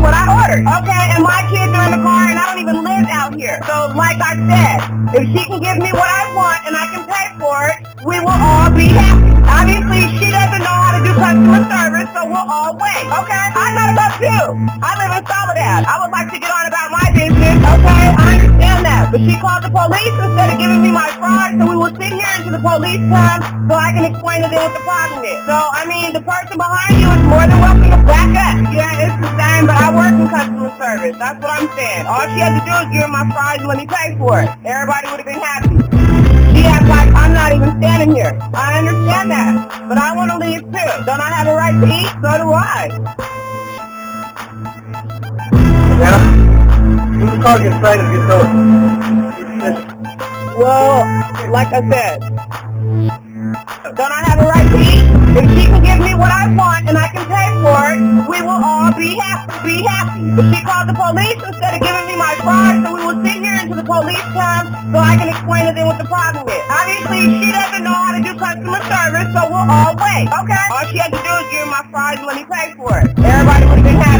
what I ordered. Okay, and my kids are in the car and I don't even live out here. So like I said, if she can give me what I want and I can pay for it, we will all be happy. Obviously, she doesn't know how to do customer service, so we'll all wait. Okay? I got a bus too. I live in Soledad. I would like to get on about my business. Okay? I understand that. But she called the police instead of giving me my fraud, so we will sit here until the police come so I can explain to them what the problem is. So, I mean, the person behind you is more than welcome to back up. Yeah, it's the same, but I work in customer service. That's what I'm saying. All she had to do is give her my fraud and let me pay for it. Everybody would have been happy. She acts like I'm not even standing here. I understand that. But I want to leave too. Don't I have a right to eat? So do I. Talk inside if you know. Well, like I said, don't I have a right to eat? If she can give me what I want and I can pay for it, we will all be happy. Be happy. But she called the police instead of giving me my fraud, so we will sit here until the police come so I can explain to them what the problem is. Obviously, she doesn't know how to do customer service, so we'll all wait. Okay? All she had to do is give me my fraud and let me pay for it. Everybody would have been happy.